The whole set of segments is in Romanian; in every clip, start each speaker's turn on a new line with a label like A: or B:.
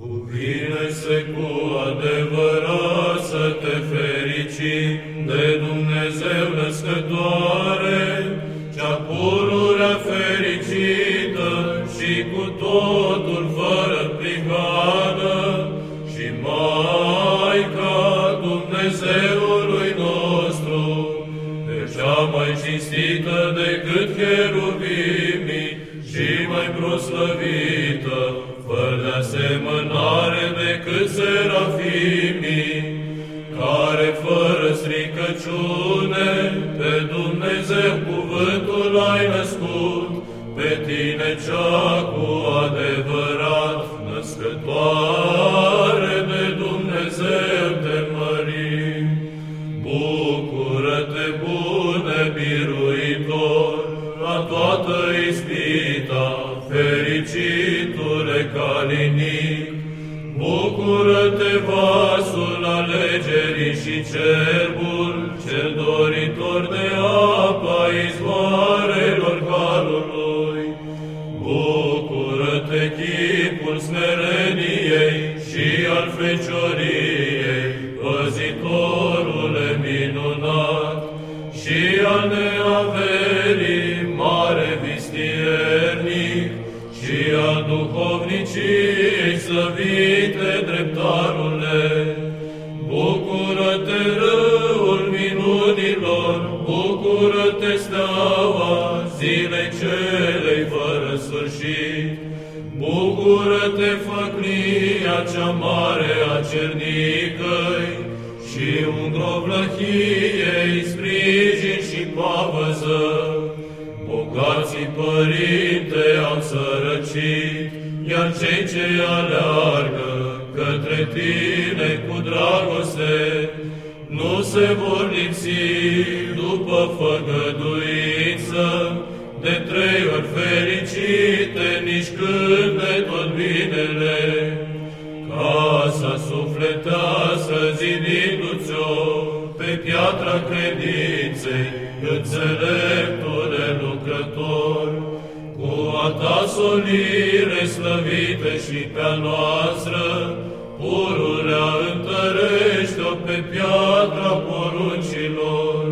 A: Cuvine-se cu adevărat să te fericim de Dumnezeu născătoare, cea pururea fericită și cu totul cinstită decât cherubimii și mai proslăvită, fără de asemănare decât serafimii, care fără stricăciune pe Dumnezeu cuvântul ai născut, pe tine cea cu adevărat născătoare Bucură-te, vasul alegerii și cerbul, cel doritor de apa izvoarelor calului. Bucură-te, chipul smereniei și al fecioriei, păzitorule minunat, și al neaverii mare vistiernic, și al duhovniciei slăvite dreptarule. Bucură-te, râul minunilor, bucură-te, steaua zilei celei fără sfârșit. Bucură-te, făclia cea mare a cernicăi și ungrovlăhiei, sprijin și pavăză. Bogații părinte au sărăcit, iar cei ce aleargă către tine cu dragoste nu se vor lipsi după făgăduință de trei ori fericite, nici când de tot binele. Casa sufletească zidindu-ți-o pe piatra credinței, înțeleptule lucrător, cu a ta solire slăvită și pe-a noastră, pururea întărește-o pe piatra poruncilor.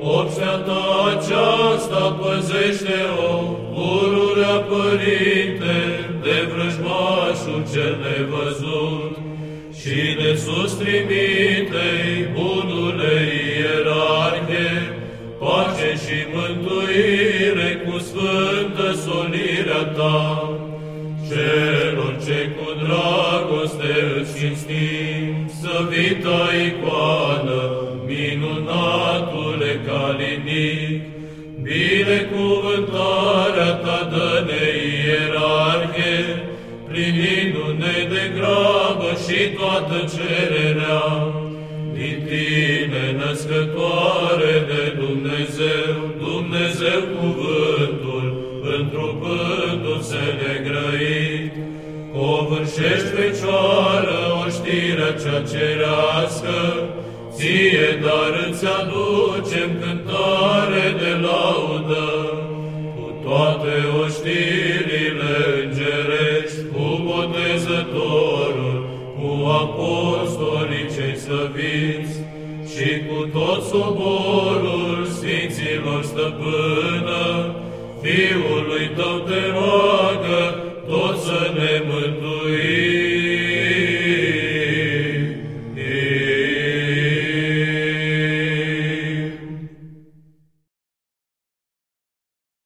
A: Opția ta aceasta păzește-o, pururea părinte, de vrăjmașul cel nevăzut, și de sus trimitei bunule ierarhie, pace și mântuire cu sfântă solirea ta. Celor ce cu dragoste îți cinstim, să vita icoană, minunatule calinic, binecuvântarea ta dă-ne ierarhie, plinindu-ne de grabă și toată cererea, din tine născătoare de Dumnezeu, Dumnezeu cuvântul, întrupându-se negrăit, covârșești Fecioară oștirea cea cerească, ție dar îți aducem cântare de laudă, cu toate oștirile îngerești, cu botezătorul, cu apostolii cei slăviți și cu tot soborul Sfinților Stăpână, Dau te